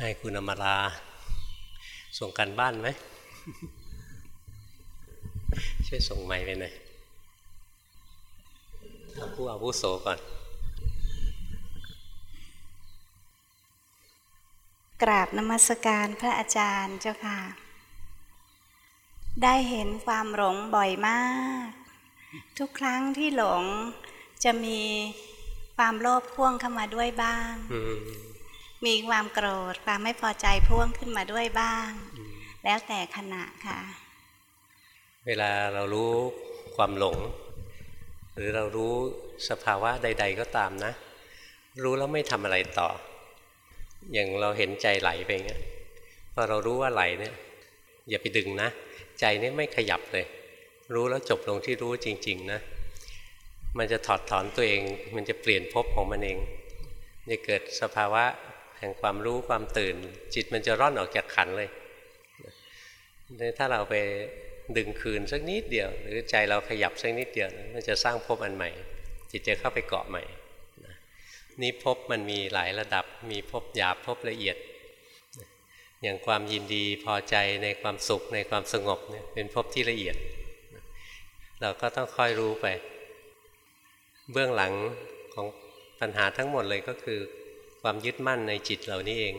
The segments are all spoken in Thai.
ให้คุณอมรา ส่งกันบ้านไหมช่วยส่งไม้ไปหน่อยผู้อาวุโสก่อน กราบนมัสการพระอาจารย์เจ้าค่ะ ได้เห็นความหลงบ่อยมาก ทุกครั้งที่หลงจะมีความโลภพ่วงเข้ามาด้วยบ้าง มีความโกรธความไม่พอใจพ่วงขึ้นมาด้วยบ้าง แล้วแต่ขณะค่ะ เวลาเรารู้ความหลง หรือเรารู้สภาวะใด ๆ ก็ตามนะ รู้แล้วไม่ทำอะไรต่อ อย่างเราเห็นใจไหลไปเงี้ยพอเรารู้ว่าไหลเนี่ย อย่าไปดึงนะ ใจนี่ไม่ขยับเลย รู้แล้วจบลงที่รู้จริง ๆ นะ มันจะถอดถอนตัวเอง มันจะเปลี่ยนภพของมันเองจะเกิดสภาวะ แห่งความรู้ความตื่น จิตมันจะร่อนออกจากขันเลยถ้าเราไปดึงคืนสักนิดเดียว หรือใจเราขยับสักนิดเดียวมันจะสร้างภพอันใหม่ จิตจะเข้าไปเกาะใหม่นี่ภพมันมีหลายระดับมีภพหยาบภพละเอียด อย่างความยินดีพอใจในความสุขในความสงบเนี่ยเป็นภพที่ละเอียด เราก็ต้องค่อยรู้ไป เบื้องหลังของปัญหาทั้งหมดเลยก็คือ ความยึดมั่นในจิตเรานี่เอง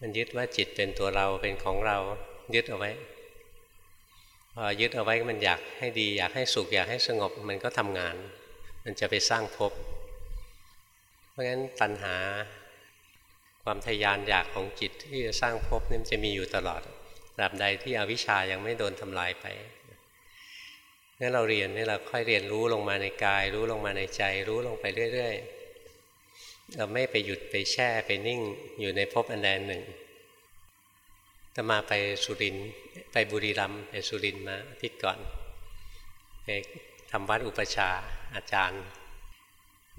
มันยึดว่าจิตเป็นตัวเราเป็นของเรา ยึดเอาไว้พอยึดเอาไว้มันอยากให้ดี อยากให้สุขอยากให้สงบมันก็ทำงาน มันจะไปสร้างภพเพราะฉะนั้นตัณหาความทยานอยากของจิตที่จะสร้างภพนี่มันจะมีอยู่ตลอดตราบใดที่อวิชชายังไม่โดนทำลายไปงั้นเราเรียนนี่เราค่อยเรียนรู้ลงมาในกาย รู้ลงมาในใจ รู้ลงไปเรื่อยๆ เราไม่ไปหยุดไปแช่ไปนิ่งอยู่ในภพอันใดหนึ่งตมาไปสุรินไปบุรีรัมย์ไปสุรินมาอาทิตก่อนไปทำวัดอุปชาอาจารย์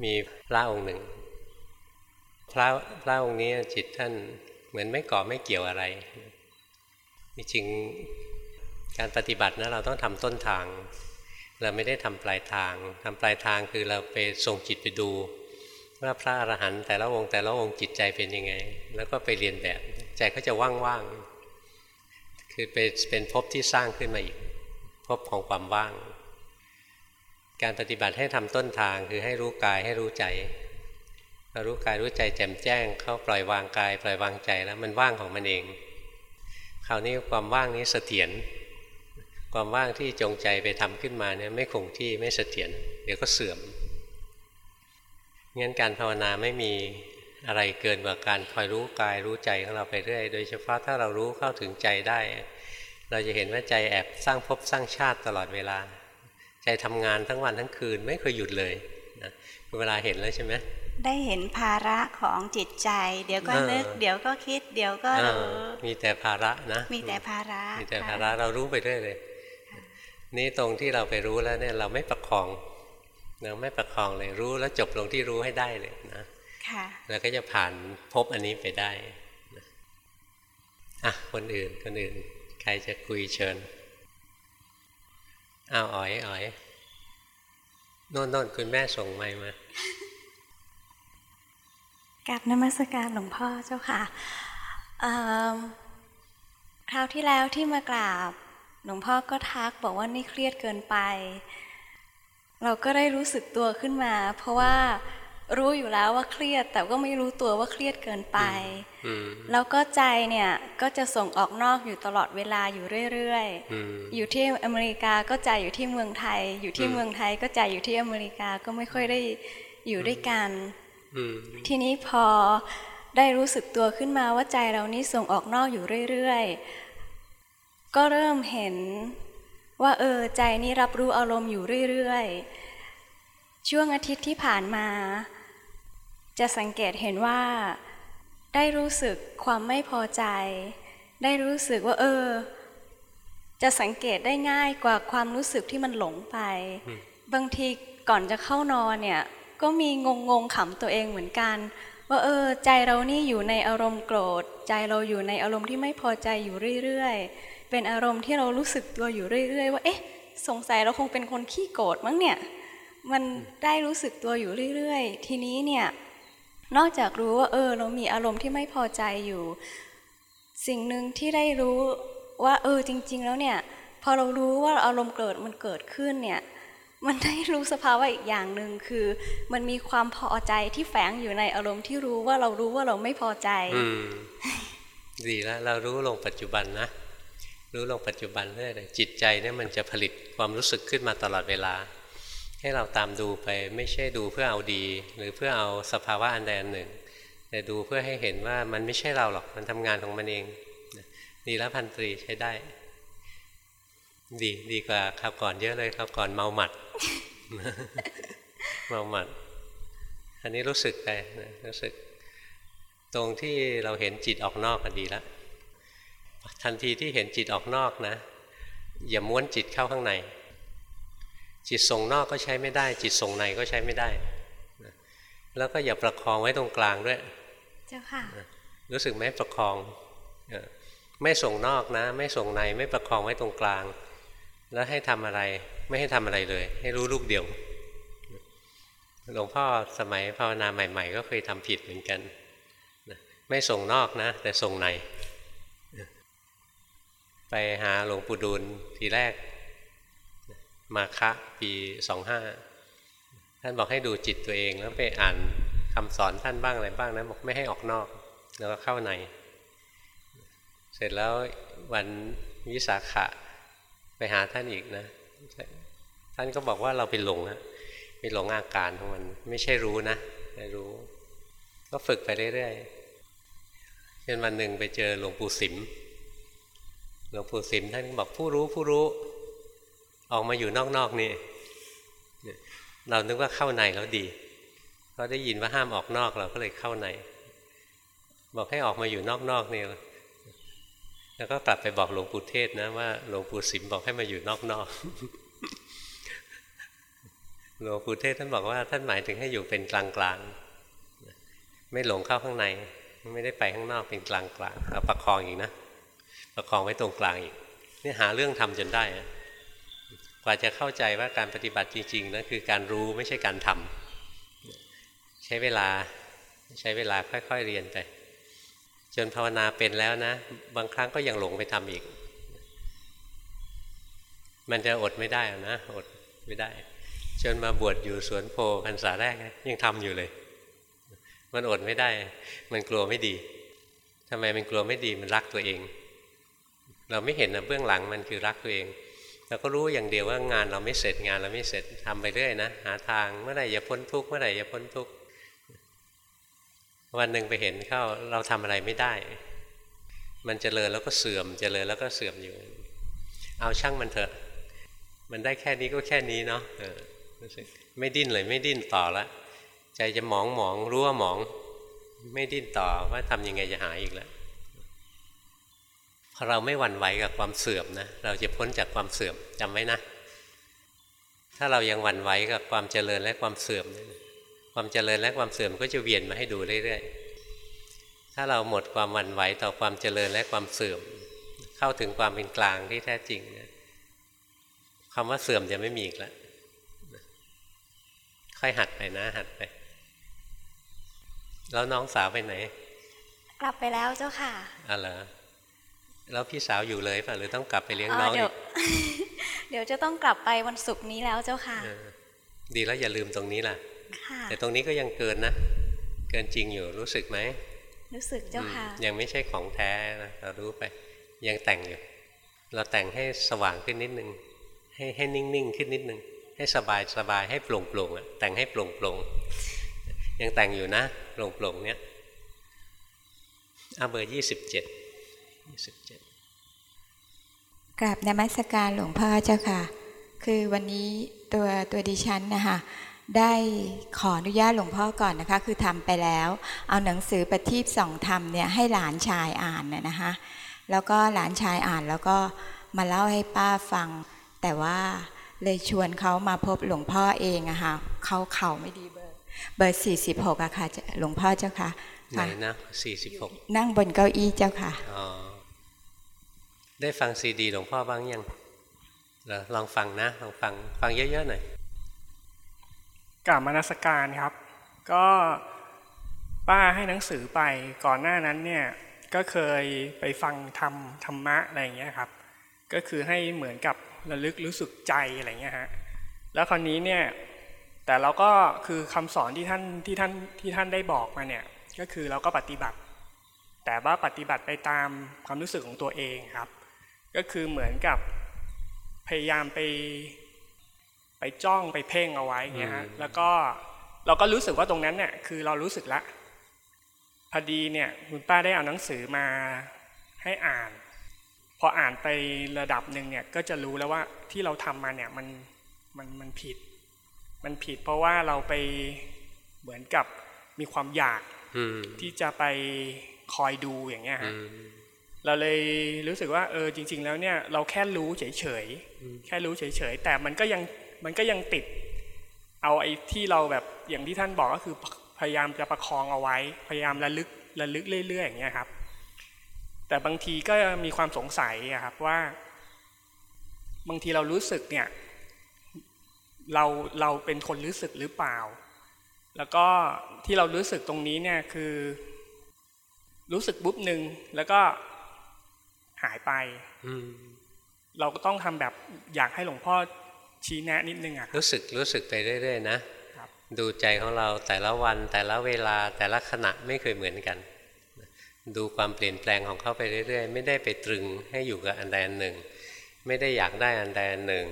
มีพระองค์หนึ่ง พระพระองค์นี้จิตท่านเหมือนไม่ก่อไม่เกี่ยวอะไร จริงการปฏิบัตินะเราต้องทำต้นทาง เราไม่ได้ทำปลายทางทำปลายทางคือเราไปส่งจิตไปดู ว่าพระอรหันต์แต่ละองค์แต่ละองค์จิตใจเป็นยังไง แล้วก็ไปเรียนแบบใจก็จะว่างๆคือเป็นเป็นภพที่สร้างขึ้นมาอีกภพของความว่าง การปฏิบัติให้ทำต้นทางคือให้รู้กายให้รู้ใจพอรู้กายรู้ใจแจ่มแจ้ง เข้าปล่อยวางกาย ปล่อยวางใจแล้วมันว่างของมันเอง คราวนี้ความว่างนี้เสถียรความว่างที่จงใจไปทำขึ้นมาเนี่ยไม่คงที่ไม่เสถียรเดี๋ยวก็เสื่อม งั้นการภาวนาไม่มีอะไรเกินกว่าการคอยรู้กายรู้ใจของเราไปเรื่อย โดยเฉพาะถ้าเรารู้เข้าถึงใจได้ เราจะเห็นว่าใจแอบสร้างภพสร้างชาติตลอดเวลา ใจทำงานทั้งวันทั้งคืนไม่เคยหยุดเลยนะเวลาเห็นแล้วใช่ไหมได้เห็นภาระของจิตใจ เดี๋ยวก็นึก เดี๋ยวก็คิด เดี๋ยวก็รู้มีแต่ภาระนะมีแต่ภาระมีแต่ภาระเรารู้ไปเรื่อยเลย นี่ตรงที่เราไปรู้แล้วเนี่ยเราไม่ประคอง เราไม่ประคองเลยรู้แล้วจบลงที่รู้ให้ได้เลยนะแล้วก็จะผ่านพบอันนี้ไปได้อะคนอื่นคนอื่น ใครจะคุยเชิญอ้าวอ๋อยอ๋อยโน่นโน่นคุณแม่ส่งไมมากับนมัสการหลวงพ่อเจ้าค่ะคราวที่แล้วที่มากราบ หลวงพ่อก็ทักบอกว่านี่เครียดเกินไป เราก็ได้รู้สึกตัวขึ้นมา เพราะว่ารู้อยู่แล้วว่าเครียด แต่ก็ไม่รู้ตัวว่าเครียดเกินไปแล้วก็ใจเนี่ยก็จะส่งออกนอกอยู่ตลอดเวลาอยู่เรื่อยๆอยู่ที่อเมริกาก็ใจอยู่ที่เมืองไทย อยู่ที่เมืองไทยก็ใจอยู่ที่อเมริกาก็ไม่ค่อยได้อยู่ด้วยกันทีนี้พอได้รู้สึกตัวขึ้นมาว่าใจเรานี้ส่งออกนอกอยู่เรื่อยๆก็เริ่มเห็น ว่าเออใจนี้รับรู้อารมณ์อยู่เรื่อยๆ ช่วงอาทิตย์ที่ผ่านมา จะสังเกตเห็นว่า ได้รู้สึกความไม่พอใจ ได้รู้สึกว่า เออ จะสังเกตได้ง่ายกว่าความรู้สึกที่มันหลงไป บางทีก่อนจะเข้านอนเนี่ยก็มีงงงขำตัวเองเหมือนกัน ว่าเออ ใจเรานี่อยู่ในอารมณ์โกรธ ใจเราอยู่ในอารมณ์ที่ไม่พอใจอยู่เรื่อยๆ เป็นอารมณ์ที่เรารู้สึกตัวอยู่เรื่อย ๆ ว่า เอ๊ะ สงสัยเราคงเป็นคนขี้โกรธมั้งเนี่ย มันได้รู้สึกตัวอยู่เรื่อย ๆ ทีนี้เนี่ย นอกจากรู้ว่าเออ เรามีอารมณ์ที่ไม่พอใจอยู่ สิ่งหนึ่งที่ได้รู้ว่า เออจริง ๆ แล้วเนี่ย พอเรารู้ว่าอารมณ์เกิดมันเกิดขึ้นเนี่ยมันได้รู้สภาวะอีกอย่างหนึ่งคือ มันมีความพอใจที่แฝงอยู่ในอารมณ์ที่รู้ว่าเรารู้ว่าเราไม่พอใจ อืม ดีแล้วเรารู้ลงปัจจุบันนะ รู้ลงปัจจุบันเรื่อยเลยจิตใจเนี่ยมันจะผลิตความรู้สึกขึ้นมาตลอดเวลา ให้เราตามดูไปไม่ใช่ดูเพื่อเอาดี หรือเพื่อเอาสภาวะอันใดอันหนึ่ง แต่ดูเพื่อให้เห็นว่ามันไม่ใช่เราหรอกมันทำงานของมันเองดีแล้วพันตรีใช้ได้ ดีดีกว่าครับก่อนเยอะเลยครับก่อนเมาหมัดเมาหมัด อันนี้รู้สึกไปรู้สึก ตรงที่เราเห็นจิตออกนอกก็ดีแล้ว ทันทีที่เห็นจิตออกนอกนะ อย่าม้วนจิตเข้าข้างใน จิตส่งนอกก็ใช้ไม่ได้ จิตส่งในก็ใช้ไม่ได้ แล้วก็อย่าประคองไว้ตรงกลางด้วย เจ้าค่ะ รู้สึกไหมประคอง ไม่ส่งนอกนะ ไม่ส่งในไม่ประคองไว้ตรงกลาง แล้วให้ทำอะไรไม่ให้ทำอะไรเลย ให้รู้ลูกเดียวหลวงพ่อสมัยภาวนาใหม่ ๆ ก็เคยทำผิดเหมือนกัน ไม่ส่งนอกนะ แต่ส่งใน ไปหาหลวงปู่ดูลทีแรก มาคะปีสองห้าท่านบอกให้ดูจิตตัวเองแล้วไปอ่านคำสอนท่านบ้างอะไรบ้างนะบอกไม่ให้ออกนอก แล้วก็เข้าใน เสร็จแล้ววันวิสาขะไปหาท่านอีกนะ ท่านก็บอกว่าเราไปหลงอะไปหลงอาการของมัน ไม่ใช่รู้นะไม่รู้ ก็ฝึกไปเรื่อยๆจนวันหนึ่งไปเจอหลวงปู่สิม หลวงปู่สิมท่านบอกผู้รู้ผู้รู้ ออกมาอยู่นอกๆนี่เรานึกว่าเข้าในแล้วดีเราได้ยินว่าห้ามออกนอกเราก็เลยเข้าใน บอกให้ออกมาอยู่นอกๆนี่แล้วก็กลับไปบอกหลวงปู่เทศนะว่าหลวงปู่สิมบอกให้มาอยู่นอกๆหลวงปู่เทศท่านบอกว่าท่านหมายถึงให้อยู่เป็นกลางๆไม่หลงเข้าข้างใน ไม่ได้ไปข้างนอกเป็นกลางๆเอาประคองอีกนะ ประคองไว้ตรงกลางอีกนี่หาเรื่องทำจนได้กว่าจะเข้าใจว่าการปฏิบัติจริงๆนะคือการรู้ไม่ใช่การทำใช้เวลาใช้เวลาค่อยๆเรียนไป จนภาวนาเป็นแล้วนะ บางครั้งก็ยังหลงไปทำอีก มันจะอดไม่ได้นะอดไม่ได้ จนมาบวชอยู่สวนโพพรรษาแรกยังทำอยู่เลย มันอดไม่ได้ มันกลัวไม่ดีทำไมมันกลัวไม่ดีมันรักตัวเอง เราไม่เห็นนะเบื้องหลังมันคือรักตัวเองเราก็รู้อย่างเดียวว่างานเราไม่เสร็จงานเราไม่เสร็จทำไปเรื่อยนะหาทางเมื่อไหร่จะพ้นทุกข์เมื่อไหร่จะพ้นทุกข์วันหนึ่งไปเห็นเข้าเราทำอะไรไม่ได้ มันเจริญแล้วก็เสื่อมเจริญแล้วก็เสื่อมอยู่ เอาช่างมันเถอะ มันได้แค่นี้ก็แค่นี้เนาะไม่ดิ้นเลยไม่ดิ้นต่อละใจจะหมองหมองรู้ว่าหมอง ไม่ดิ้นต่อว่าทำยังไงจะหายอีกแล้ว เราไม่หวั่นไหวกับความเสื่อมนะเราจะพ้นจากความเสื่อมจำไว้นะ ถ้าเรายังหวั่นไหวกับความเจริญและความเสื่อม ความเจริญและความเสื่อมก็จะเวียนมาให้ดูเรื่อยๆถ้าเราหมดความหวั่นไหวต่อความเจริญและความเสื่อม เข้าถึงความเป็นกลางที่แท้จริงคำว่าเสื่อมจะไม่มีอีกแล้วค่อยหัดไปนะ หัดไป แล้วน้องสาวไปไหน กลับไปแล้วเจ้าค่ะอ๋อเหรอ แล้วพี่สาวอยู่เลยป่ะหรือต้องกลับไปเลี้ยงน้องอีกเดี๋ยวจะต้องกลับไปวันศุกร์นี้แล้วเจ้าค่ะ ดีแล้วอย่าลืมตรงนี้ล่ะ แต่ตรงนี้ก็ยังเกินนะ เกินจริงอยู่รู้สึกไหม รู้สึกเจ้าค่ะ ยังไม่ใช่ของแท้นะเรารู้ไป ยังแต่งอยู่ เราแต่งให้สว่างขึ้นนิดนึง ให้ให้นิ่งๆขึ้นนิดนึง ให้สบายสบายให้โปร่งโปร่งแต่งให้โปร่งโปร่งยังแต่งอยู่นะโปร่งโปร่งเนี้ยอาเบอร์ยี่สิบเจ็ด กราบนมัสการหลวงพ่อเจ้าค่ะ คือวันนี้ตัวตัวดิฉันนะคะได้ขออนุญาตหลวงพ่อก่อนนะคะ คือทำไปแล้ว เอาหนังสือปฏิบสองธรรมเนี่ยให้หลานชายอ่านนะคะแล้วก็หลานชายอ่านแล้วก็มาเล่าให้ป้าฟัง แต่ว่าเลยชวนเขามาพบหลวงพ่อเองอะค่ะเขาเข่าไม่ดีเบอร์เบอร์สี่สิบหกอะค่ะหลวงพ่อเจ้าค่ะไหนนะสี่สิบหกนั่งบนเก้าอี้เจ้าค่ะอ๋อ ได้ฟังซีดีหลวงพ่อบ้างยังเลองฟังนะลองฟังฟังเยอะๆหน่อยกล่าวมานัสการครับ ก็ป้าให้หนังสือไปก่อนหน้านั้นเนี่ยก็เคยไปฟังธรรมธรรมะอะไรอย่างเงี้ยครับ ก็คือให้เหมือนกับระลึกรู้สึกใจอะไรเงี้ยฮะแล้วคราวนี้เนี่ยแต่เราก็คือคำสอนที่ท่านที่ท่านที่ท่านได้บอกมาเนี่ยก็คือเราก็ปฏิบัติ แต่ว่าปฏิบัติไปตามความรู้สึกของตัวเองครับ ก็คือเหมือนกับพยายามไปไปจ้องไปเพ่งเอาไว้เงี้ยฮะแล้วก็เราก็รู้สึกว่าตรงนั้นเนี่ยคือเรารู้สึกละพอดีเนี่ยคุณป้าได้เอาหนังสือมาให้อ่าน พออ่านไประดับหนึ่งเนี่ยก็จะรู้แล้วว่าที่เราทำมาเนี่ยมันมันมันผิด มันผิดเพราะว่าเราไปเหมือนกับมีความอยากอืมที่จะไปคอยดูอย่างเงี้ยอืฮะม เราเลยรู้สึกว่าเออจริง ๆ แล้วเนี่ยเราแค่รู้เฉยๆแค่รู้เฉยๆแต่มันก็ยังมันก็ยังติด เอาไอ้ที่เราแบบอย่างที่ท่านบอกก็คือพยายามจะประคองเอาไว้ พยายามระลึกระลึกเรื่อยๆอย่างเงี้ยครับ แต่บางทีก็มีความสงสัยอะครับว่า บางทีเรารู้สึกเนี่ยเราเราเป็นคนรู้สึกหรือเปล่า แล้วก็ที่เรารู้สึกตรงนี้เนี่ยคือ รู้สึกปุ๊บหนึ่งแล้วก็ หายไปอืมเราก็ต้องทำแบบอยากให้หลวงพ่อชี้แนะนิดนึงอะครับรู้สึกรู้สึกไปเรื่อยๆนะครับดูใจของเราแต่ละวันแต่ละเวลาแต่ละขณะไม่เคยเหมือนกัน ดูความเปลี่ยนแปลงของเขาไปเรื่อยๆ ไม่ได้ไปตรึงให้อยู่กับอันใดอันหนึ่ง ไม่ได้อยากได้อันใดอันหนึ่ง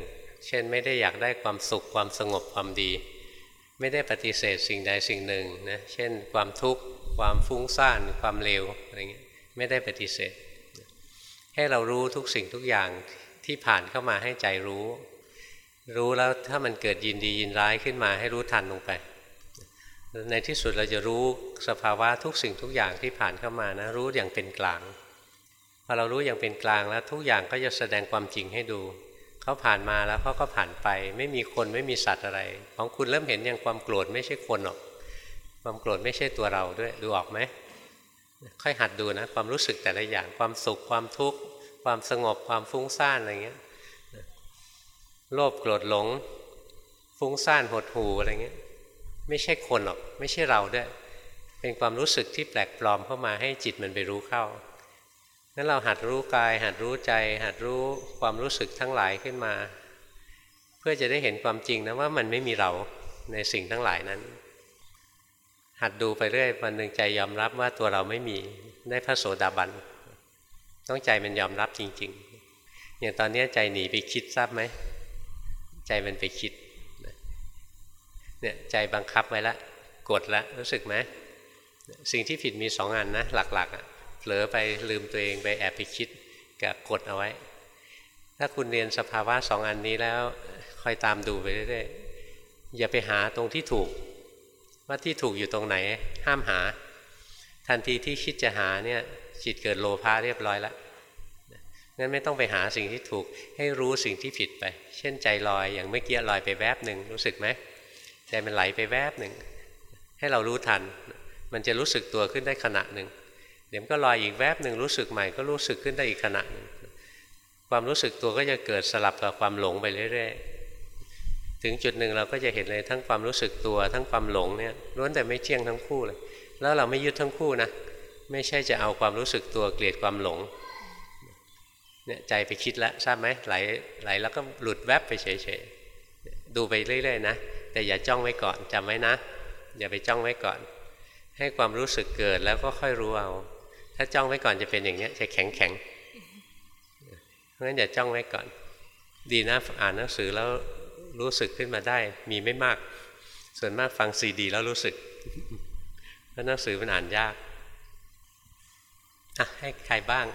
เช่นไม่ได้อยากได้ความสุขความสงบความดี ไม่ได้ปฏิเสธสิ่งใดสิ่งหนึ่งนะเช่น ความทุกข์ความฟุ้งซ่านความเลวอะไรเงี้ยไม่ได้ปฏิเสธ ให้เรารู้ทุกสิ่งทุกอย่างที่ผ่านเข้ามาให้ใจรู้ รู้แล้วถ้ามันเกิดยินดียินร้ายขึ้นมาให้รู้ทันลงไป ในที่สุดเราจะรู้สภาวะทุกสิ่งทุกอย่างที่ผ่านเข้ามานะ รู้อย่างเป็นกลางพอเรารู้อย่างเป็นกลางแล้วทุกอย่างก็จะแสดงความจริงให้ดูเขาผ่านมาแล้วเขาก็ผ่านไป ไม่มีคนไม่มีสัตว์อะไร ของคุณเริ่มเห็นอย่างความโกรธไม่ใช่คนหรอก ความโกรธไม่ใช่ตัวเราด้วยดูออกไหม ค่อยหัดดูนะความรู้สึกแต่ละอย่างความสุขความทุกข์ความสงบความฟุ้งซ่านอะไรเงี้ยโลภโกรธหลง ฟุ้งซ่านหดหูอะไรเงี้ยไม่ใช่คนหรอกไม่ใช่เราด้วยเป็นความรู้สึกที่แปลกปลอมเข้ามาให้จิตมันไปรู้เข้านั้นเราหัดรู้กาย หัดรู้ใจ หัดรู้ความรู้สึกทั้งหลายขึ้นมา เพื่อจะได้เห็นความจริงนะว่ามันไม่มีเราในสิ่งทั้งหลายนั้น หัดดูไปเรื่อยวันหนึ่งใจยอมรับว่าตัวเราไม่มีได้พระโสดาบันต้องใจมันยอมรับจริง ๆ อย่างตอนนี้ใจหนีไปคิดทราบไหมใจมันไปคิดเนี่ยใจบังคับไว้ละกดละรู้สึกไหมสิ่งที่ผิดมีสองอันนะหลักๆอะ่ะเผลอไปลืมตัวเองไปแอบไปคิดกับกดเอาไว้ ถ้าคุณเรียนสภาวะสองอันนี้แล้วคอยตามดูไปเรื่อยๆอย่าไปหาตรงที่ถูก ว่าที่ถูกอยู่ตรงไหน ห้ามหา ทันทีที่คิดจะหาเนี่ยจิตเกิดโลภะเรียบร้อยแล้วงั้นไม่ต้องไปหาสิ่งที่ถูกให้รู้สิ่งที่ผิดไป เช่นใจลอยอย่างเมื่อกี้ลอยไปแวบหนึ่งรู้สึกไหมใจมันไหลไปแวบหนึ่งให้เรารู้ทัน มันจะรู้สึกตัวขึ้นได้ขณะหนึ่งเดี๋ยวก็ลอยอีกแวบหนึ่งรู้สึกใหม่ก็รู้สึกขึ้นได้อีกขณะหนึ่งความรู้สึกตัวก็จะเกิดสลับกับความหลงไปเรื่อยๆ ถึงจุดหนึ่งเราก็จะเห็นเลยทั้งความรู้สึกตัวทั้งความหลงเนี่ยล้วนแต่ไม่เที่ยงทั้งคู่เลย แล้วเราไม่ยึดทั้งคู่นะไม่ใช่จะเอาความรู้สึกตัวเกลียดความหลงเนี่ยใจไปคิดแล้วทราบไหมไหลไหลแล้วก็หลุดแวบไปเฉยๆดูไปเรื่อยๆนะแต่อย่าจ้องไว้ก่อนจำไว้นะ อย่าไปจ้องไว้ก่อน ให้ความรู้สึกเกิดแล้วก็ค่อยรู้เอา ถ้าจ้องไว้ก่อนจะเป็นอย่างนี้จะแข็งแข็งเพราะฉะนั้นอย่าจ้องไว้ก่อน ดีนะอ่านหนังสือแล้ว รู้สึกขึ้นมาได้มีไม่มาก ส่วนมากฟังซีดีแล้วรู้สึกเพราะหนังสือมันอ่านยากอะให้ใครบ้าง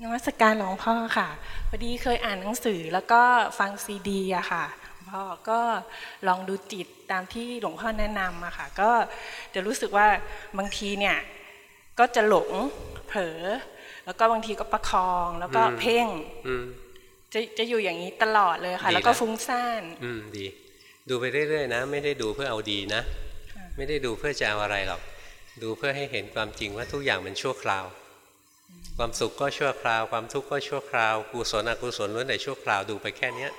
นมัสการหลวงพ่อค่ะพอดีเคยอ่านหนังสือแล้วก็ฟังซีดีอะค่ะพ่อก็ลองดูจิตตามที่หลวงพ่อแนะนำอะค่ะ ก็จะรู้สึกว่าบางทีเนี่ยก็จะหลงเผลอแล้วก็บางทีก็ประคองแล้วก็เพ่งอืม จะจะอยู่อย่างนี้ตลอดเลยค่ะดีแล้วก็แล้วฟุ้งซ่าน อืมดี ดูไปเรื่อยๆนะ ไม่ได้ดูเพื่อเอาดีนะ ไม่ได้ดูเพื่อจะเอาอะไรหรอก ดูเพื่อให้เห็นความจริงว่าทุกอย่างมันชั่วคราว ความสุขก็ชั่วคราว ความทุกข์ก็ชั่วคราวกุศลอกุศลล้วนแต่ชั่วคราวดูไปแค่เนี้ย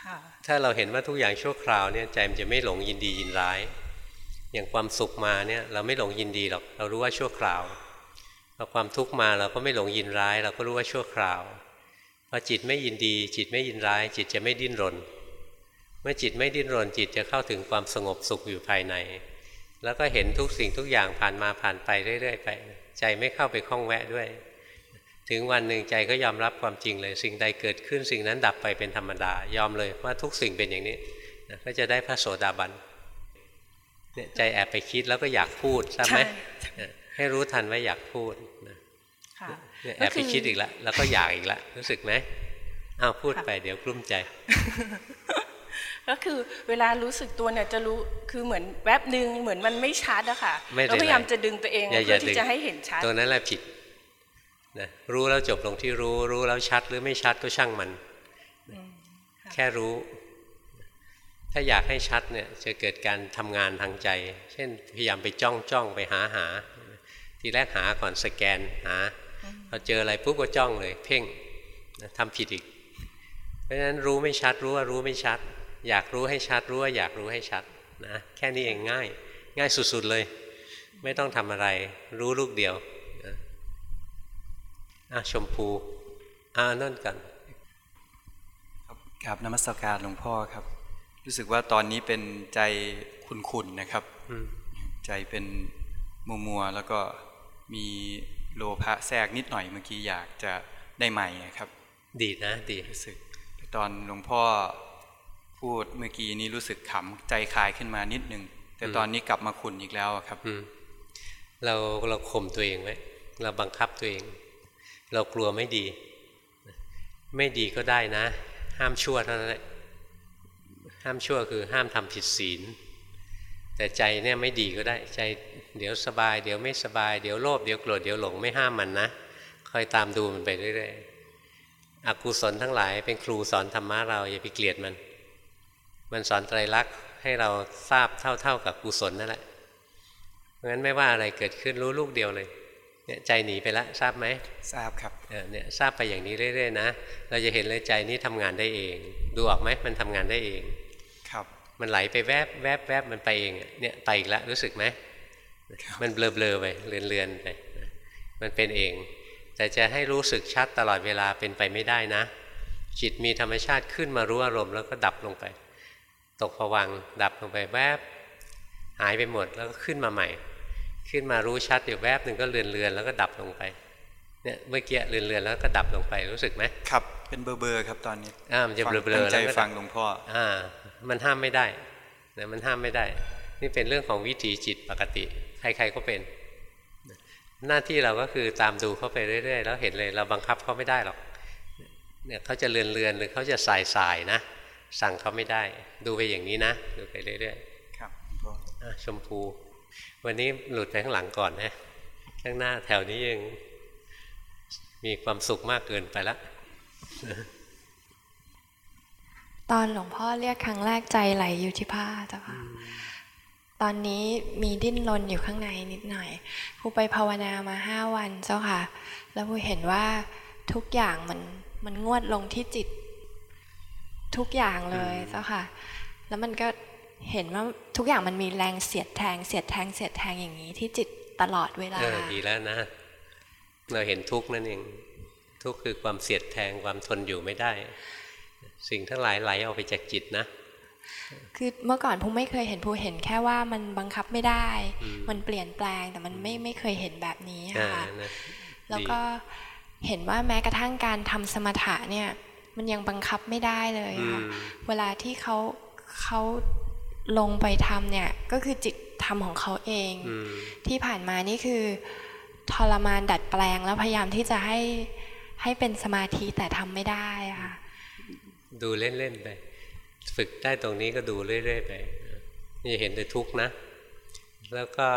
ค่ะถ้าเราเห็นว่าทุกอย่างชั่วคราวเนี่ยใจมันจะไม่หลงยินดียินร้าย อย่างความสุขมาเนี่ยเราไม่หลงยินดีหรอกเรารู้ว่าชั่วคราวพอความทุกข์มาเราก็ไม่หลงยินร้าย เราก็รู้ว่าชั่วคราวพ อจิตไม่ยินดี จิตไม่ยินร้าย จิตจะไม่ดิ้นรน เมื่อจิตไม่ดิ้นรน จิตจะเข้าถึงความสงบสุขอยู่ภายใน แล้วก็เห็นทุกสิ่งทุกอย่างผ่านมาผ่านไปเรื่อยๆไป ใจไม่เข้าไปคล้องแวะด้วย ถึงวันหนึ่งใจก็ยอมรับความจริงเลย สิ่งใดเกิดขึ้นสิ่งนั้นดับไปเป็นธรรมดา ยอมเลยว่าทุกสิ่งเป็นอย่างนี้ก็จะได้พระโสดาบันเนี่ยใจแอบไปคิดแล้วก็อยากพูดใช่ไหมให้รู้ทันว่าอยากพูดนะ แอบไปคิดอีกแล้วแล้วก็อยากอีกแล้วรู้สึกไหมอ้าวพูดไปเดี๋ยวกลุ้มใจ ก็คือเวลารู้สึกตัวเนี่ยจะรู้คือเหมือนแวบหนึ่งเหมือนมันไม่ชัดอะค่ะก็พยายามจะดึงตัวเองเพื่อที่จะให้เห็นชัดตัวนั้นแหละผิดนะรู้แล้วจบลงที่รู้รู้แล้วชัดหรือไม่ชัดก็ช่างมัน แค่รู้ ถ้าอยากให้ชัดเนี่ยจะเกิดการทำงานทางใจ เช่นพยายามไปจ้องจ้องไปหาหา ทีแรกหาก่อนสแกนหาพ อเจออะไรปุ๊บก็จ้องเลย เพ่งทำผิดอีก เพราะฉะนั้นรู้ไม่ชัดรู้ว่ารู้ไม่ชัด อยากรู้ให้ชัดรู้ว่าอยากรู้ให้ชัดนะแค่นี้เองง่าย ง่ายสุดๆเลย ไม่ต้องทำอะไร รู้ลูกเดียวอะชมพูอ่านั่นกันครับนมัสการหลวงพ่อครับ รู้สึกว่าตอนนี้เป็นใจคุนๆนะครับใจเป็นมัวมัวแล้วก็มี โลภะแทรกนิดหน่อยเมื่อกี้อยากจะได้ใหม่ครับ ดีนะดีรู้สึก ตอนหลวงพ่อพูดเมื่อกี้นี้รู้สึกขำใจคลายขึ้นมานิดนึง แต่ตอนนี้กลับมาขุนอีกแล้วครับเราเราข่มตัวเองไว้เราบังคับตัวเอง เรากลัวไม่ดี ไม่ดีก็ได้นะ ห้ามชั่วเท่านั้นแหละห้ามชั่วคือห้ามทำผิดศีล แต่ใจเนี่ยไม่ดีก็ได้ใจเดี๋ยวสบาย เดี๋ยวไม่สบาย เดี๋ยวโลภเดี๋ยวโกรธเดี๋ยวหลงไม่ห้ามมันนะคอยตามดูมันไปเรื่อยๆอกุศลทั้งหลายเป็นครูสอนธรรมะเราอย่าไปเกลียดมัน มันสอนไตรลักษณ์ให้เราทราบเท่าๆกับกุศลนั่นแหละเพราะงั้นไม่ว่าอะไรเกิดขึ้นรู้ลูกเดียวเลยเนี่ยใจหนีไปแล้วทราบไหมทราบครับเนี่ยทราบไปอย่างนี้เรื่อยๆนะ เราจะเห็นเลยใจนี้ทำงานได้เอง ดูออกไหมมันทำงานได้เอง มันไหลไปแวบแวบแวบมันไปเองเนี่ยไปอีกแล้วรู้สึกไหมมันเบลอเบลอไปเลือนเลือนไปมันเป็นเอง แต่จะให้รู้สึกชัดตลอดเวลาเป็นไปไม่ได้นะ จิตมีธรรมชาติขึ้นมารู้อารมณ์แล้วก็ดับลงไป ตกภวังค์ดับลงไปแวบหายไปหมดแล้วก็ขึ้นมาใหม่ ขึ้นมารู้ชัดอยู่แวบหนึ่งก็เลือนเลือนแล้วก็ดับลงไปเนี่ยเมื่อกี้เลือนเลือนแล้วก็ดับลงไปรู้สึกไหมครับ เป็นเบอร์เบอร์ครับตอนนี้อ่ามันจะเบลอเบลอใจฟังหลวงพ่ออ่า มันห้ามไม่ได้นะมันห้ามไม่ได้ นี่เป็นเรื่องของวิถีจิตปกติ ใครๆก็เป็น หน้าที่เราก็คือตามดูเขาไปเรื่อย ๆ แล้วเห็นเลยเราบังคับเขาไม่ได้หรอกเนี่ยเขาจะเลือนๆหรือเขาจะสายสายนะ สั่งเขาไม่ได้ ดูไปอย่างนี้นะ ดูไปเรื่อยๆครับชมพู วันนี้หลุดไปข้างหลังก่อนนะข้างหน้าแถวนี้ยังมีความสุขมากเกินไปแล้ว ตอนหลวงพ่อเรียกครั้งแรกใจไหลอยู่ที่ผ้าเจ้าค่ะตอนนี้มีดิ้นรนอยู่ข้างในนิดหน่อยครูไปภาวนามาห้าวันเจ้าค่ะ แล้วครูเห็นว่าทุกอย่างมันมันงวดลงที่จิต ทุกอย่างเลยเจ้าค่ะ แล้วมันก็เห็นว่าทุกอย่างมันมีแรงเสียดแทง เสียดแทงเสียดแทงอย่างนี้ที่จิตตลอดเวลาดีแล้วนะ เราเห็นทุกนั่นเองทุกคือความเสียดแทงความทนอยู่ไม่ได้ สิ่งทั้งหลายไหลออกไปจากจิตนะคือเมื่อก่อนพูไม่เคยเห็นพูเห็นแค่ว่ามันบังคับไม่ได้ มันเปลี่ยนแปลงแต่มันไม่ไม่เคยเห็นแบบนี้ค่ะแล้วก็เห็นว่าแม้กระทั่งการทำสมถะเนี่ยมันยังบังคับไม่ได้เลยค่ะเวลาที่เขาเขาลงไปทำเนี่ยก็คือจิตทำของเขาเอง ที่ผ่านมานี่คือทรมานดัดแปลงแล้วพยายามที่จะให้ให้เป็นสมาธิแต่ทำไม่ได้ค่ะ ดูเล่นๆไป ฝึกได้ตรงนี้ก็ดูเรื่อยๆไปนี่เห็นแต่ทุกข์นะ แล้วก็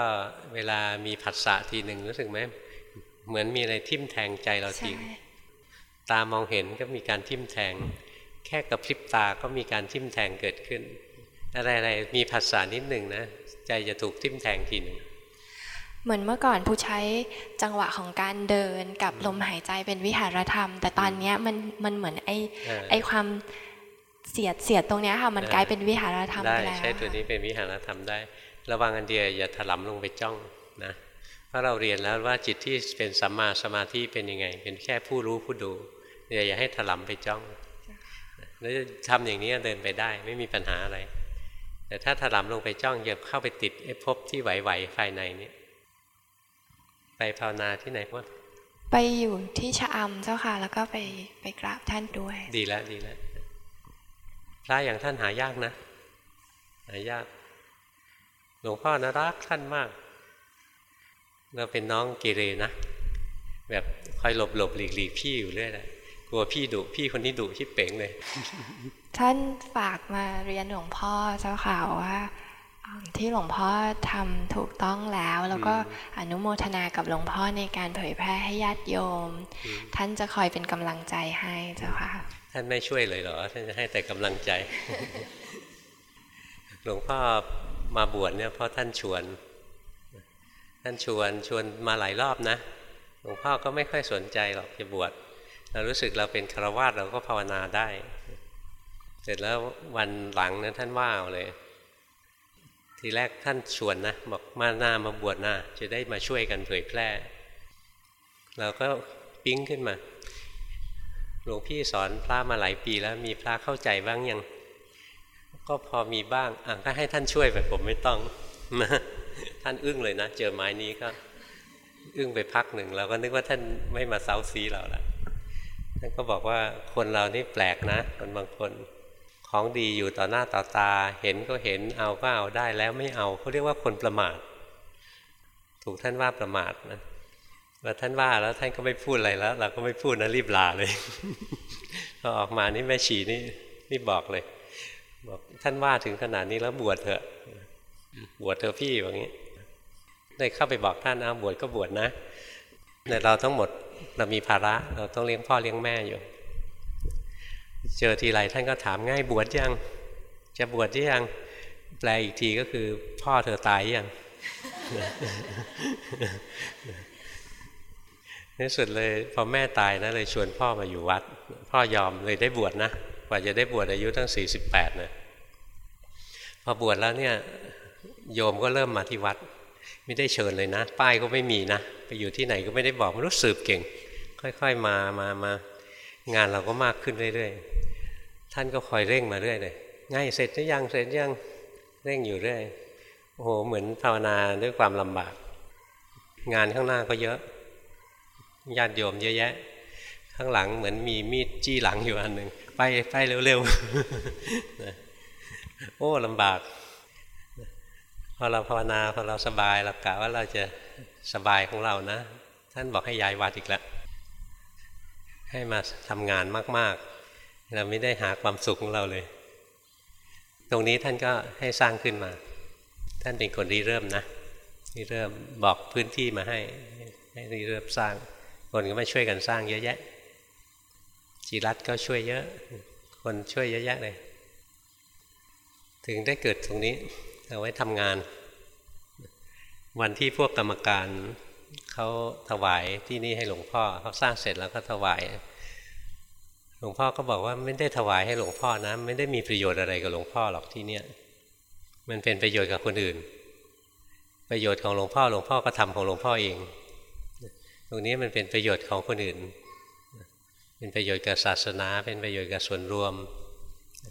เวลามีผัสสะทีหนึ่งรู้สึกไหมเหมือนมีอะไรทิ่มแทงใจเราจริงตามองเห็นก็มีการทิ่มแทง แค่กระพริบตาก็มีการทิ่มแทงเกิดขึ้น อะไรๆมีผัสสะนิดหนึ่งนะ ใจจะถูกทิ่มแทงทีหนึ่ง เหมือนเมื่อก่อนผู้ใช้จังหวะของการเดินกับลมหายใจเป็นวิหารธรรม แต่ตอนนี้มันมันเหมือนไอไอความเสียดเสียดตรงนี้ค่ะมันกลายเป็นวิหารธรรมไปแล้วใช้ตัวนี้เป็นวิหารธรรมได้ ระวังอันเดียวอย่าถลำลงไปจ้องนะเพราะเราเรียนแล้วว่าจิตที่เป็นสัมมาสมาธิเป็นยังไง เป็นแค่ผู้รู้ผู้ดูอย่าอย่าให้ถลำไปจ้องแล้วทำอย่างนี้เดินไปได้ไม่มีปัญหาอะไร แต่ถ้าถลำลงไปจ้องอย่าเข้าไปติดไอ้ภพที่ไหวๆภายในนี้ ไปภาวนาที่ไหนพ่อไปอยู่ที่ชะอำเจ้าค่ะ แล้วก็ไปไปกราบท่านด้วย ดีแล้วดีแล้วพระอย่างท่านหายากนะ หายาก หลวงพ่อนะรักท่านมาก เราเป็นน้องเกเรนะ แบบคอยหลบหลบหลีกหลีกพี่อยู่เรื่อยเลยกลัวพี่ดุพี่คนนี้ดุที่เป่งเลย ท่านฝากมาเรียนหลวงพ่อเจ้าค่ะว่า ที่หลวงพ่อทำถูกต้องแล้ว แล้วก็อนุโมทนากับหลวงพ่อในการเผยแพร่ให้ญาติโยม ท่านจะคอยเป็นกำลังใจให้เจ้าค่ะ ท่านไม่ช่วยเลยเหรอ ท่านจะให้แต่กำลังใจ หลวงพ่อมาบวชเนี่ยเพราะท่านชวน ท่านชวนชวนมาหลายรอบนะ หลวงพ่อก็ไม่ค่อยสนใจหรอกจะบวชเรารู้สึกเราเป็นคารวาสเราก็ภาวนาได้ เสร็จแล้ววันหลังนั้นท่านว่าเลย ทีแรกท่านชวนนะบอกมาหน้ามาบวชหน้าจะได้มาช่วยกันเผยแพร่ เราก็ปิ้งขึ้นมาหลวงพี่สอนพระมาหลายปีแล้วมีพระเข้าใจบ้างยังก็พอมีบ้างอะก็ให้ท่านช่วยแบบผมไม่ต้องท่านอึ้งเลยนะ เจอไม้นี้ก็ อึ้งไปพักหนึ่งเราก็นึกว่าท่านไม่มาเซาซีเราละท่านก็บอกว่าคนเรานี่แปลกนะคนบางคน ของดีอยู่ต่อหน้าต่อตา เห็นก็เห็นเอาก็เอาได้แล้วไม่เอาเขาเรียกว่าคนประมาท ถูกท่านว่าประมาทนะว่าท่านว่าแล้วท่านก็ไม่พูดอะไรแล้ว เราก็ไม่พูดนะรีบลาเลยพอออกมานี่แม่ชีนี่รีบบอกเลยบอกท่านว่าถึงขนาดนี้แล้วบวชเถอะ บวชเถอะพี่อย่างนี้ได้เข้าไปบอกท่านเอาบวชก็บวชนะแต่เราต้องหมดเรามีภาระ เราต้องเลี้ยงพ่อเลี้ยงแม่อยู่ เจอทีไรท่านก็ถามง่ายบวชยัง จะบวชยัง แปลอีกทีก็คือ พ่อเธอตายยังในสุดเลยพอแม่ตายนะเลยชวนพ่อมาอยู่วัด พ่อยอมเลยได้บวชนะกว่าจะได้บวชอายุตั้ง 48นะพอบวชแล้วเนี่ยโยมก็เริ่มมาที่วัด ไม่ได้เชิญเลยนะ ป้ายก็ไม่มีนะ ไปอยู่ที่ไหนก็ไม่ได้บอกมรู้สืบเก่ง ค่อยๆมามามา งานเราก็มากขึ้นเรื่อยๆ ท่านก็คอยเร่งมาเรื่อยเลยง่ายเสร็จหรือยังเสร็จยังเร่งอยู่เรื่อยโอ้โหเหมือนภาวนาด้วยความลำบาก งานข้างหน้าก็เยอะญาติโยมเยอะแยะ ข้างหลังเหมือนมีมีดจี้หลังอยู่อันหนึ่งไปไปเร็วๆโอ้ลำบากพอเราภาวนาพอเราสบายเรากะว่าเราจะสบายของเรานะ ท่านบอกให้ย้ายวัดอีกแล้ว ให้มาทำงานมาก ๆ เราไม่ได้หาความสุขของเราเลย ตรงนี้ท่านก็ให้สร้างขึ้นมา ท่านเป็นคนรีเริ่มนะรีเริ่มบอกพื้นที่มาให้ ให้รีเริ่มสร้าง คนก็มาช่วยกันสร้างเยอะแยะ จีรัตก็ช่วยเยอะ คนช่วยเยอะแยะเลย ถึงได้เกิดตรงนี้เอาไว้ทำงาน วันที่พวกกรรมการ เขาถวายที่นี่ให้หลวงพ่อเขาสร้างเสร็จแล้วก็ถวาย หลวงพ่อก็บอกว่าไม่ได้ถวายให้หลวงพ่อนะ ไม่ได้มีประโยชน์อะไรกับหลวงพ่อหรอกที่เนี่ยมันเป็นประโยชน์กับคนอื่น ประโยชน์ของหลวงพ่อหลวงพ่อก็ทำของหลวงพ่อเอง ตรงนี้มันเป็นประโยชน์ของคนอื่น เป็นประโยชน์กับศาสนา เป็นประโยชน์กับส่วนรวม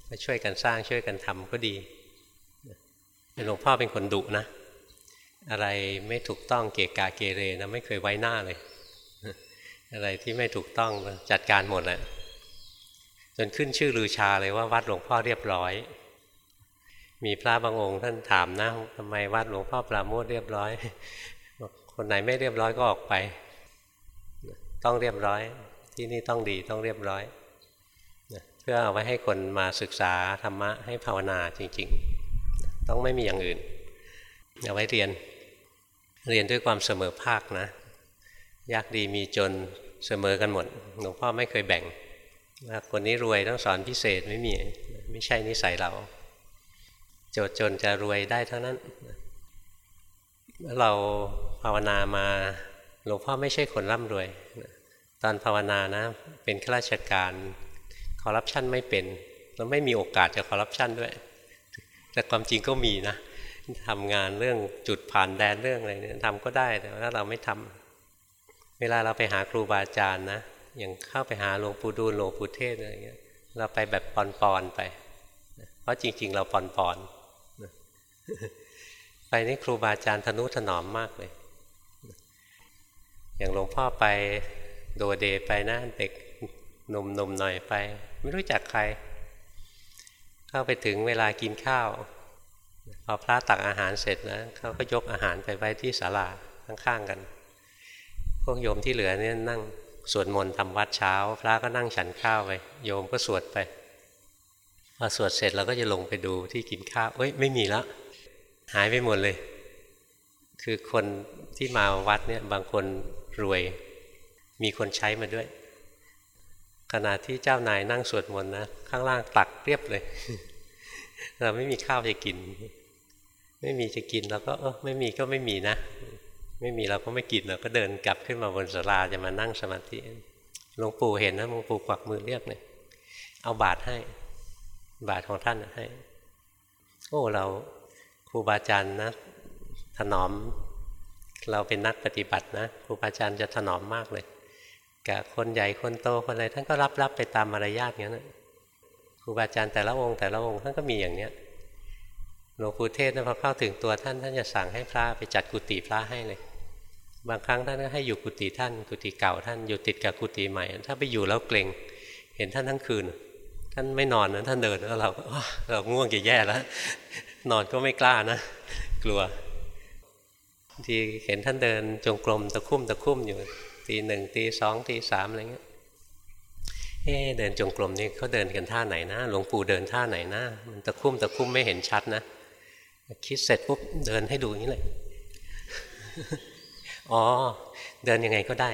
มาช่วยกันสร้างช่วยกันทำก็ดีหลวงพ่อเป็นคนดุนะ อะไรไม่ถูกต้องเกกะเกเรนะไม่เคยไว้หน้าเลย อะไรที่ไม่ถูกต้องจัดการหมดแหละจนขึ้นชื่อลือชาเลยว่าวัดหลวงพ่อเรียบร้อย มีพระบางองค์ท่านถามนะทำไมวัดหลวงพ่อปราโมทเรียบร้อยคนไหนไม่เรียบร้อยก็ออกไป ต้องเรียบร้อย ที่นี่ต้องดีต้องเรียบร้อยเพื่อเอาไว้ให้คนมาศึกษาธรรมะให้ภาวนาจริง ๆ ต้องไม่มีอย่างอื่นเอาไว้เรียน เรียนด้วยความเสมอภาคนะ ยากดีมีจนเสมอกันหมดหลวงพ่อไม่เคยแบ่งว่าคนนี้รวยต้องสอนพิเศษไม่มี ไม่ใช่นิสัยเรา โจดจนจะรวยได้เท่านั้น เราภาวนามาหลวงพ่อไม่ใช่คนร่ำรวย ตอนภาวนานะ เป็นข้าราชการคอร์รัปชันไม่เป็นแล้วไม่มีโอกาสจะคอร์รัปชันด้วย แต่ความจริงก็มีนะ ทำงานเรื่องจุดผ่านแดนเรื่องอะไรเนี่ยทำก็ได้แต่ว่าเราไม่ทำเวลาเราไปหาครูบาอาจารย์นะอย่างเข้าไปหาหลวงปู่ดูลหลวงปู่เทศอะไรเงี้ยเราไปแบบปอนๆไป เพราะจริง ๆ เราปอนๆไปนี่ครูบาอาจารย์ทนุถนอมมากเลย อย่างหลวงพ่อไปโดเดไปนะเด็กหนุ่มๆหน่อยไป ไม่รู้จักใคร เข้าไปถึงเวลากินข้าว พอพระตักอาหารเสร็จนะเขาก็ยกอาหารไปไว้ที่ศาลาข้างๆกัน พวกโยมที่เหลือเนี่ยนั่งสวดมนต์ทำวัดเช้า พระก็นั่งฉันข้าวไปโยมก็สวดไปพอสวดเสร็จเราก็จะลงไปดูที่กินข้าวเอ้ยไม่มีแล้วหายไปหมดเลย คือคนที่มาวัดเนี่ยบางคนรวย มีคนใช้มาด้วยขณะที่เจ้านายนั่งสวดมนต์นะ ข้างล่างตักเรียบเลย เราไม่มีข้าวจะกิน ไม่มีจะกินเราก็เออไม่มีก็ไม่มีนะ ไม่มีเราก็ไม่กินเราก็เดินกลับขึ้นมาบนศาลาจะมานั่งสมาธิหลวงปู่เห็นนะหลวงปู่กวักมือเรียกเลยเอาบาตรให้ บาตรของท่านให้ โอ้เราครูบาอาจารย์นะ ถนอม เราเป็นนักปฏิบัตินะครูบาอาจารย์จะถนอมมากเลยกับคนใหญ่คนโตคนอะไรท่านก็รับรับไปตามมารยาทอย่างนั้น รูบาอาจารย์แต่ละองค์แต่ละองค์ท่านก็มีอย่างเนี้ยหลวงปู่เทศนะพอเข้าถึงตัวท่านท่านจะสั่งให้พระไปจัดกุฏิพระให้เลย บางครั้งท่านก็ให้อยู่กุฏิท่าน กุฏิเก่าท่านอยู่ติดกับกุฏิใหม่ ถ้าไปอยู่แล้วเกรงเห็นท่านทั้งคืน ท่านไม่นอนนะท่านเดินแล้วเราเราง่วงจะแย่แล้ว นอนก็ไม่กล้านะ กลัวทีเห็นท่านเดินจงกรมตะคุ่มตะคุ่มอยู่ตีหนึ่งตีสองตีสามอะไรเงี้ย เอ๊เดินจงกรมนี่เขาเดินกันท่าไหนนะหลวงปู่เดินท่าไหนนะมันตะคุ่มตะคุ่มไม่เห็นชัดนะคิดเสร็จปุ๊บเดินให้ดูอย่างนี้เลยอ๋อ เดินยังไงก็ได้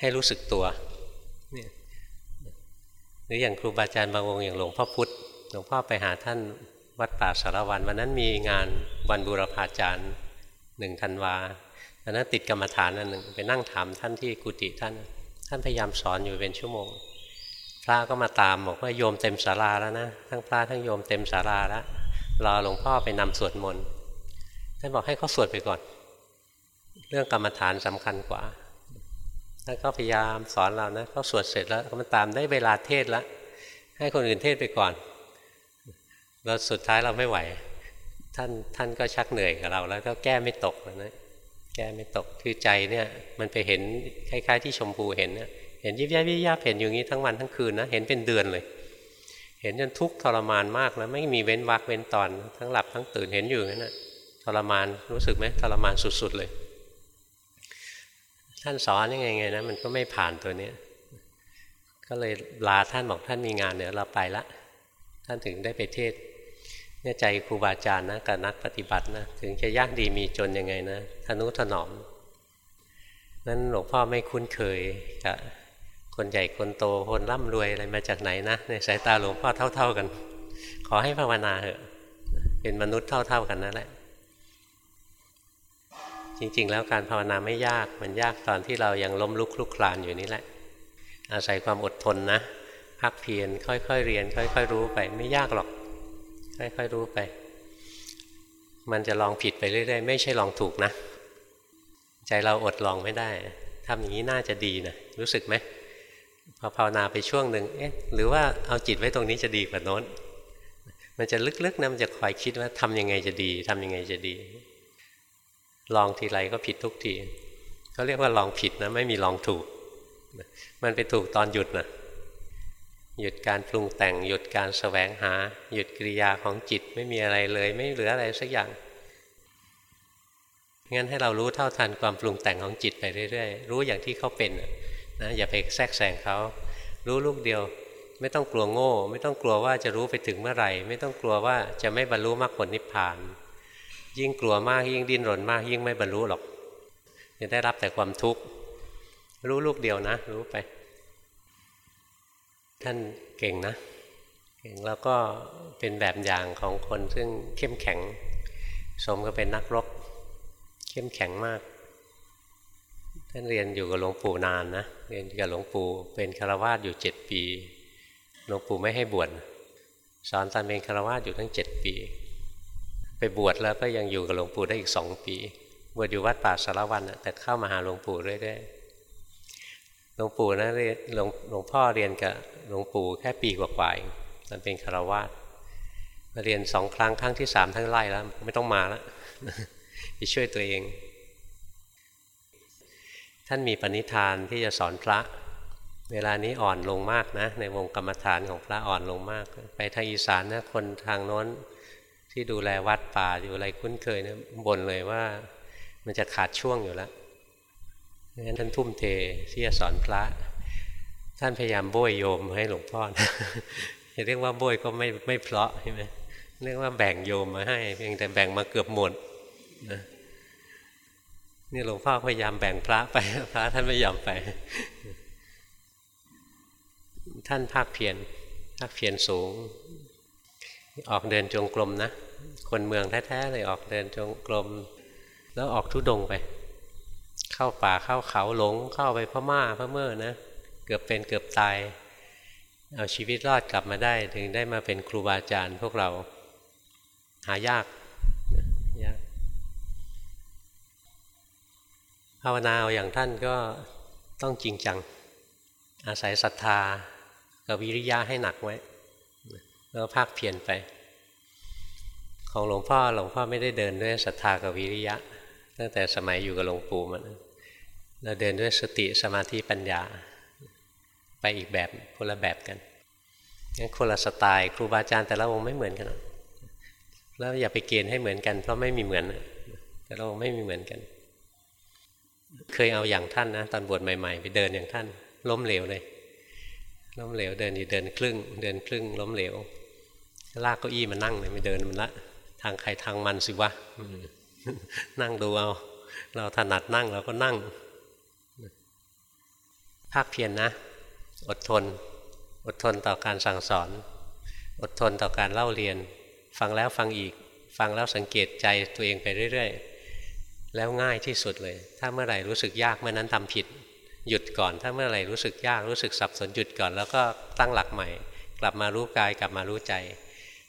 ให้รู้สึกตัวเนี่ยหรืออย่างครูบาอาจารย์บางองค์อย่างหลวงพ่อพุธหลวงพ่อไปหาท่านวัดป่าสารวันวันนั้นมีงานวันบูรพาจารย์หนึ่งธันวาตอนนั้นติดกรรมฐานอันหนึ่งไปนั่งถามท่านที่กุฏิท่าน ท่านพยายามสอนอยู่เป็นชั่วโมง พระก็มาตามบอกว่าโยมเต็มศาลาแล้วนะทั้งพระทั้งโยมเต็มศาลาแล้วรอหลวงพ่อไปนำสวดมนต์ท่านบอกให้เขาสวดไปก่อน เรื่องกรรมฐานสำคัญกว่าท่านก็พยายามสอนเรานะเขาสวดเสร็จแล้วก็มาตามได้เวลาเทศแล้วให้คนอื่นเทศไปก่อนแล้วสุดท้ายเราไม่ไหว ท่านท่านก็ชักเหนื่อยกับเรา แล้วก็แก้ไม่ตกนะแก้ไม่ตกคือใจเนี่ย มันไปเห็นคล้าย ๆ ที่ชมพูเห็นเนี่ย ห็นยิบยับยิบยับเห็นอยู่งี้ทั้งวันทั้งคืนนะเห็นเป็นเดือนเลย เห็นจนทุกข์ทรมานมากแล้วไม่มีเว้นวักเว้นตอน ทั้งหลับทั้งตื่นเห็นอยู่นั่นนะทรมานรู้สึกไหมทรมานสุดๆเลย ท่านสอนยังไงไงนะมันก็ไม่ผ่านตัวเนี้ยก็เลยลาท่านบอกท่านมีงานเดี๋ยวเราไปละ ท่านถึงได้ไปเทศเนี่ยใจครูบาอาจารย์นะกับนักปฏิบัตินะถึงจะยากดีมีจนยังไงนะทนุถนอมนั้นหลวงพ่อไม่คุ้นเคยกับ คนใหญ่คนโตคนร่ำรวยอะไรมาจากไหนนะในสายตาหลวงพ่อเท่า ๆกัน ขอให้ภาวนาเถอะ เป็นมนุษย์เท่า ๆกันนั่นแหละ จริง ๆ แล้วการภาวนาไม่ยากมันยากตอนที่เรายังล้มลุกคลุกคลานอยู่นี่แหละ อาศัยความอดทนนะพักเพียรค่อยๆเรียน ค่อย ๆ รู้ไปไม่ยากหรอก ค่อยๆรู้ไป มันจะลองผิดไปเรื่อยๆ ไม่ใช่ลองถูกนะ ใจเราอดลองไม่ได้ทำอย่างนี้น่าจะดีนะรู้สึกไหม พอภาวนาไปช่วงหนึ่งเอ๊ะหรือว่าเอาจิตไว้ตรงนี้จะดีกว่าโน้น มันจะลึกๆนะมันจะคอยคิดว่าทำยังไงจะดีทำยังไงจะดี ลองทีไรก็ผิดทุกทีเขาเรียกว่าลองผิดนะไม่มีลองถูก มันไปถูกตอนหยุดนะหยุดการปรุงแต่งหยุดการสแสวงหา หยุดกิริยาของจิตไม่มีอะไรเลย ไม่เหลืออะไรสักอย่างงั้นให้เรารู้เท่าทันความปรุงแต่งของจิตไปเรื่อยๆ รู้อย่างที่เขาเป็น นะอย่าไปแทรกแซงเขารู้ลูกเดียว ไม่ต้องกลัวโง่ ไม่ต้องกลัวว่าจะรู้ไปถึงเมื่อไหร่ ไม่ต้องกลัวว่าจะไม่บรรลุมรรคผลนิพพาน ยิ่งกลัวมากยิ่งดิ้นรนมาก ยิ่งไม่บรรลุหรอกจะได้รับแต่ความทุกข์รู้ลูกเดียวนะ รู้ไป ท่านเก่งนะเก่งแล้วก็เป็นแบบอย่างของคนซึ่งเข้มแข็ง สมก็เป็นนักรบ เข้มแข็งมาก ท่านเรียนอยู่กับหลวงปู่นานนะเรียนกับหลวงปู่เป็นคารวาสอยู่เจ็ดปีหลวงปู่ไม่ให้บวชสอนตอนเป็นคารวาสอยู่ทั้งเจ็ดปี ไปบวชแล้วก็ยังอยู่กับหลวงปู่ได้อีกสองปี บวชอยู่วัดป่าสารวันแต่เข้ามาหาหลวงปู่เรื่อยๆหลวงปู่นะหลวงหลวงพ่อเรียนกับหลวงปู่แค่ปีกว่าๆเองตอนเป็นคารวาสเรียนสองครั้งครั้งที่สามทั้งไล่แล้ว ไม่ต้องมาแล้วไปช่วยตัวเอง ท่านมีปณิธานที่จะสอนพระ เวลานี้อ่อนลงมากนะ ในวงกรรมฐานของพระอ่อนลงมาก ไปทางอีสานนะคนทางโน้นที่ดูแลวัดป่าอยู่อะไรคุ้นเคยนะบ่นเลยว่ามันจะขาดช่วงอยู่แล้วงั้นท่านทุ่มเทที่จะสอนพระ ท่านพยายามโบยโยมให้หลวงพ่อนะเรียกว่าโบยก็ไม่ไม่เพลาะใช่ไหมเรียกว่าแบ่งโยมมาให้ เพียงแต่แบ่งมาเกือบหมดนะ นี่หลวงพ่อพยายามแบ่งพระไป พระท่านไม่ยอมไป ท่านภาคเพียรภาคเพียรสูง ออกเดินจงกรมนะ คนเมืองแท้ๆเลยออกเดินจงกรม แล้วออกทุดงไป เข้าป่าเข้าเขาหลง เข้าไปพม่าพม่อนะ เกือบเป็นเกือบตาย เอาชีวิตรอดกลับมาได้ ถึงได้มาเป็นครูบาอาจารย์พวกเรา หายากยาก ภาวนาเอาอย่างท่านก็ต้องจริงจัง อาศัยศรัทธากับวิริยะให้หนักไว้ แล้วภาคเพียรไป ของหลวงพ่อหลวงพ่อไม่ได้เดินด้วยศรัทธากับวิริยะ ตั้งแต่สมัยอยู่กับหลวงปู่มันเราเดินด้วยสติสมาธิปัญญา ไปอีกแบบคนละแบบกันงั้นคนละสไตล์ครูบาอาจารย์แต่ละองค์ไม่เหมือนกันแล้วอย่าไปเกณฑ์ให้เหมือนกัน เพราะไม่มีเหมือนแต่ละองค์ไม่มีเหมือนกัน เคยเอาอย่างท่านนะตอนบวชใหม่ ๆ ไปเดินอย่างท่าน ล้มเหลวเลย ล้มเหลวเดินอยู่เดินครึ่ง เดินครึ่ง ล้มเหลว ลากเก้าอี้มานั่งเลยไม่เดินมันละ ทางใครทางมันสิวะนั่งดูเอา เราถนัดนั่งเราก็นั่ง ภาคเพียรนนะ อดทน อดทนต่อการสั่งสอน อดทนต่อการเล่าเรียน ฟังแล้วฟังอีก ฟังแล้วสังเกตใจตัวเองไปเรื่อย ๆ แล้วง่ายที่สุดเลย ถ้าเมื่อไหร่รู้สึกยากเมื่อนั้นทำผิด หยุดก่อน ถ้าเมื่อไหร่รู้สึกยากรู้สึกสับสนหยุดก่อน แล้วก็ตั้งหลักใหม่ กลับมารู้กายกลับมารู้ใจ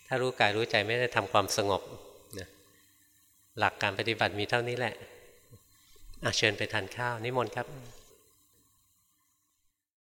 ถ้ารู้กายรู้ใจไม่ได้ทำความสงบนะหลักการปฏิบัติมีเท่านี้แหละเชิญไปทานข้าวนิมนต์ครับ